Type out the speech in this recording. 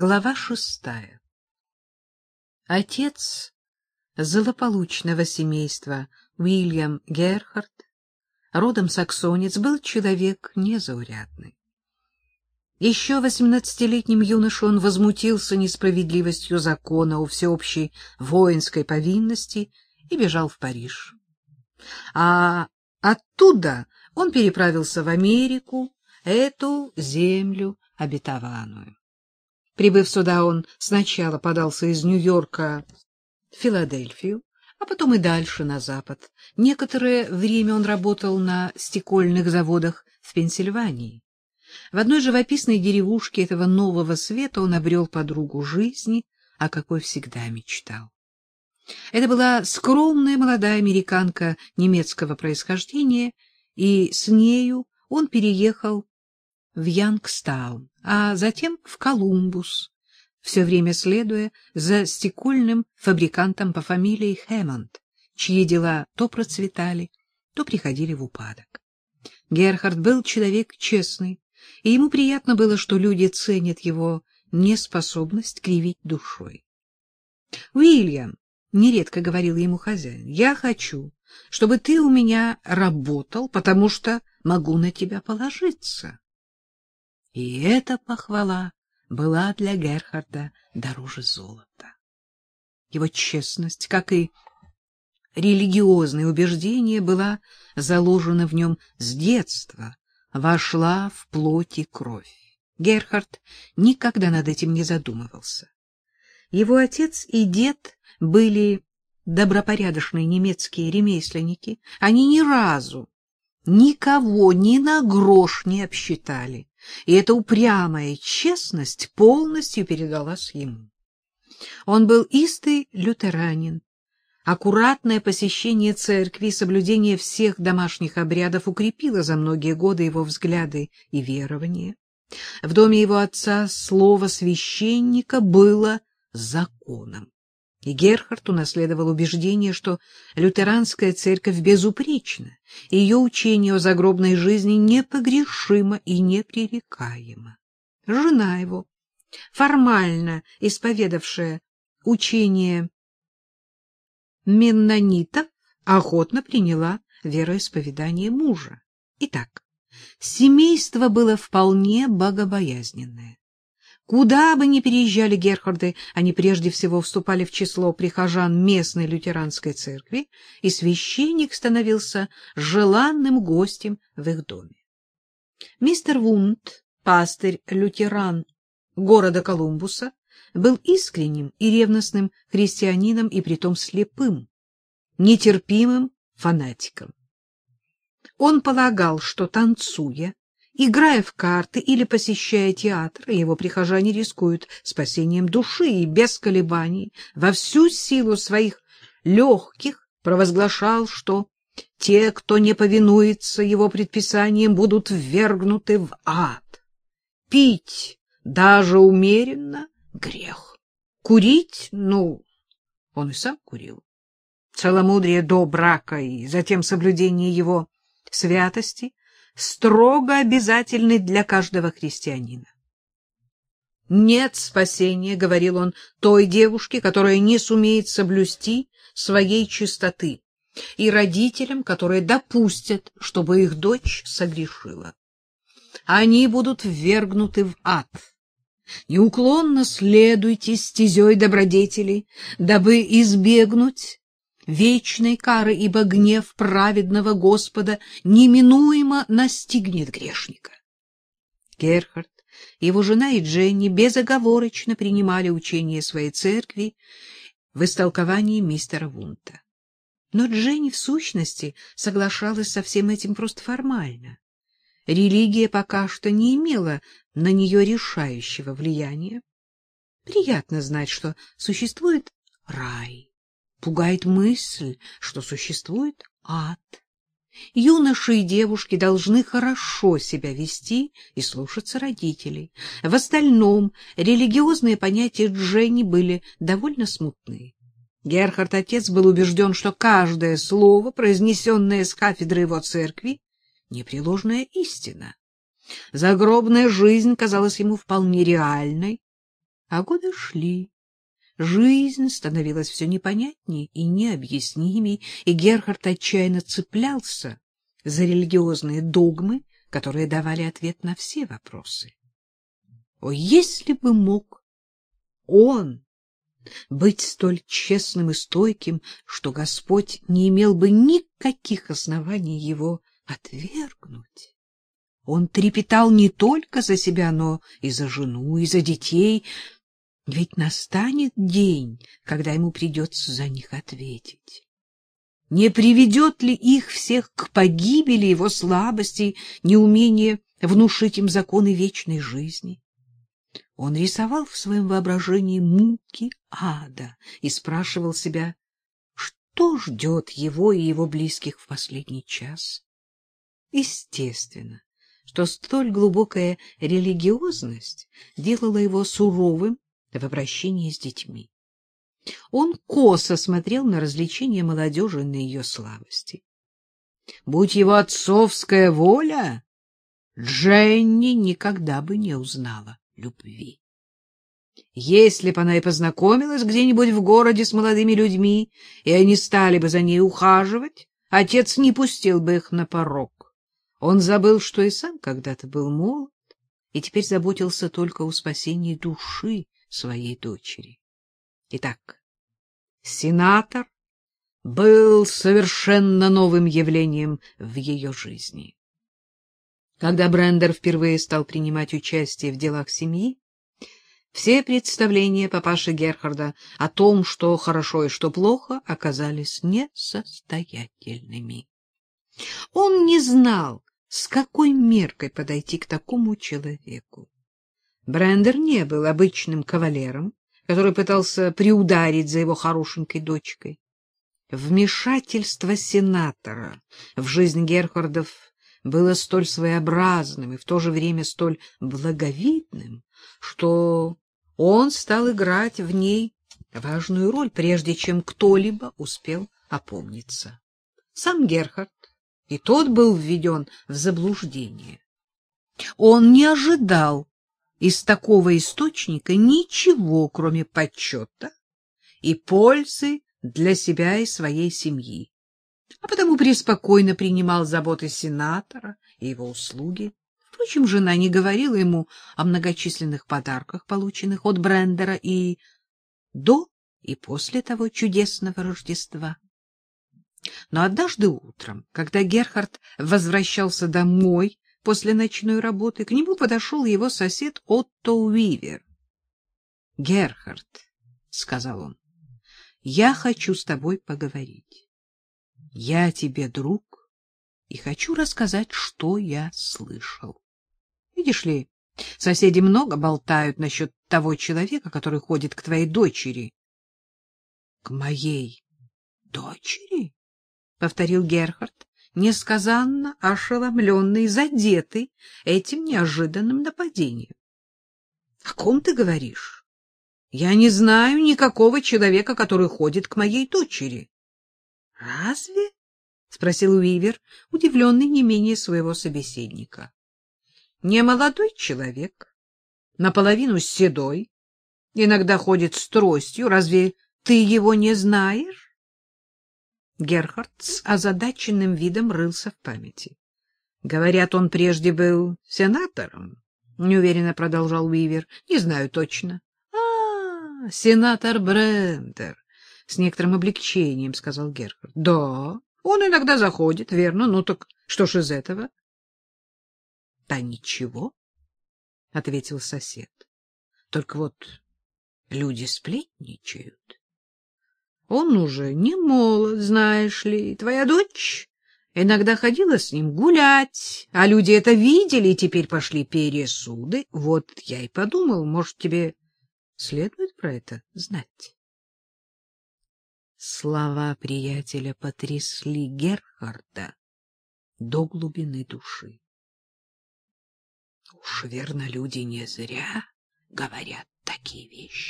Глава шестая. Отец злополучного семейства Уильям Герхард, родом саксонец, был человек незаурядный. Еще восемнадцатилетним юношей он возмутился несправедливостью закона о всеобщей воинской повинности и бежал в Париж. А оттуда он переправился в Америку, эту землю обетованную. Прибыв сюда, он сначала подался из Нью-Йорка в Филадельфию, а потом и дальше на запад. Некоторое время он работал на стекольных заводах в Пенсильвании. В одной живописной деревушке этого нового света он обрел подругу жизни, о какой всегда мечтал. Это была скромная молодая американка немецкого происхождения, и с нею он переехал в Янгстаун, а затем в Колумбус, все время следуя за стекольным фабрикантом по фамилии Хэммонд, чьи дела то процветали, то приходили в упадок. Герхард был человек честный, и ему приятно было, что люди ценят его неспособность кривить душой. — Уильям, — нередко говорил ему хозяин, — я хочу, чтобы ты у меня работал, потому что могу на тебя положиться. И эта похвала была для Герхарда дороже золота. Его честность, как и религиозные убеждения, была заложена в нем с детства, вошла в плоть и кровь. Герхард никогда над этим не задумывался. Его отец и дед были добропорядочные немецкие ремесленники. Они ни разу никого ни на грош не обсчитали и эта упрямая честность полностью передалась ему. Он был истый лютеранин. Аккуратное посещение церкви и соблюдение всех домашних обрядов укрепило за многие годы его взгляды и верования. В доме его отца слово священника было законом. И Герхард унаследовал убеждение, что лютеранская церковь безупречна, и ее учение о загробной жизни непогрешимо и непререкаемо. Жена его, формально исповедавшая учение меннонитов, охотно приняла вероисповедание мужа. Итак, семейство было вполне богобоязненное. Куда бы ни переезжали Герхарды, они прежде всего вступали в число прихожан местной лютеранской церкви, и священник становился желанным гостем в их доме. Мистер Вунд, пастырь-лютеран города Колумбуса, был искренним и ревностным христианином и притом слепым, нетерпимым фанатиком. Он полагал, что, танцуя, Играя в карты или посещая театр, его прихожане рискуют спасением души и без колебаний во всю силу своих легких провозглашал, что те, кто не повинуется его предписаниям, будут ввергнуты в ад. Пить даже умеренно — грех. Курить — ну, он и сам курил. Целомудрие до брака и затем соблюдение его святости строго обязательны для каждого христианина. Нет спасения, говорил он, той девушке, которая не сумеет соблюсти своей чистоты, и родителям, которые допустят, чтобы их дочь согрешила. Они будут ввергнуты в ад. Неуклонно следуйте стезей добродетелей, дабы избегнуть вечной кары, ибо гнев праведного Господа неминуемо настигнет грешника. Герхард, его жена и Дженни безоговорочно принимали учение своей церкви в истолковании мистера Вунта. Но Дженни в сущности соглашалась со всем этим просто формально. Религия пока что не имела на нее решающего влияния. Приятно знать, что существует рай Пугает мысль, что существует ад. Юноши и девушки должны хорошо себя вести и слушаться родителей. В остальном религиозные понятия Дженни были довольно смутные. Герхард отец был убежден, что каждое слово, произнесенное с кафедры его церкви, непреложная истина. Загробная жизнь казалась ему вполне реальной, А годы шли. Жизнь становилась все непонятнее и необъяснимей, и Герхард отчаянно цеплялся за религиозные догмы, которые давали ответ на все вопросы. О, если бы мог он быть столь честным и стойким, что Господь не имел бы никаких оснований его отвергнуть! Он трепетал не только за себя, но и за жену, и за детей. Ведь настанет день, когда ему придется за них ответить. Не приведет ли их всех к погибели его слабости, неумение внушить им законы вечной жизни? Он рисовал в своем воображении муки ада и спрашивал себя, что ждет его и его близких в последний час. Естественно, что столь глубокая религиозность делала его суровым в обращении с детьми. Он косо смотрел на развлечения молодежи на ее слабости. Будь его отцовская воля, Дженни никогда бы не узнала любви. Если бы она и познакомилась где-нибудь в городе с молодыми людьми, и они стали бы за ней ухаживать, отец не пустил бы их на порог. Он забыл, что и сам когда-то был молод, и теперь заботился только о спасении души своей дочери. Итак, сенатор был совершенно новым явлением в ее жизни. Когда Брендер впервые стал принимать участие в делах семьи, все представления папаши Герхарда о том, что хорошо и что плохо, оказались несостоятельными. Он не знал, с какой меркой подойти к такому человеку. Брендер не был обычным кавалером, который пытался приударить за его хорошенькой дочкой. Вмешательство сенатора в жизнь Герхардов было столь своеобразным и в то же время столь благовидным, что он стал играть в ней важную роль, прежде чем кто-либо успел опомниться. Сам Герхард и тот был введен в заблуждение. Он не ожидал из такого источника ничего, кроме почета и пользы для себя и своей семьи, а потому преспокойно принимал заботы сенатора и его услуги. Впрочем, жена не говорила ему о многочисленных подарках, полученных от Брендера и до и после того чудесного Рождества. Но однажды утром, когда Герхард возвращался домой после ночной работы, к нему подошел его сосед Отто Уивер. — Герхард, — сказал он, — я хочу с тобой поговорить. Я тебе друг и хочу рассказать, что я слышал. Видишь ли, соседи много болтают насчет того человека, который ходит к твоей дочери. — К моей дочери? — повторил Герхард, несказанно ошеломленный, задетый этим неожиданным нападением. — О ком ты говоришь? Я не знаю никакого человека, который ходит к моей дочери. — Разве? — спросил Уивер, удивленный не менее своего собеседника. — Не молодой человек, наполовину седой, иногда ходит с тростью. Разве ты его не знаешь? Герхард с озадаченным видом рылся в памяти. Говорят, он прежде был сенатором, неуверенно продолжал Уивер. Не знаю точно. А, сенатор Брендер, с некоторым облегчением сказал Герхард. Да, он иногда заходит, верно? Ну так что ж из этого? Да ничего, ответил сосед. Только вот люди сплетничают. Он уже не молод, знаешь ли. Твоя дочь иногда ходила с ним гулять, а люди это видели и теперь пошли пересуды. Вот я и подумал, может, тебе следует про это знать. Слова приятеля потрясли Герхарда до глубины души. Уж верно, люди не зря говорят такие вещи.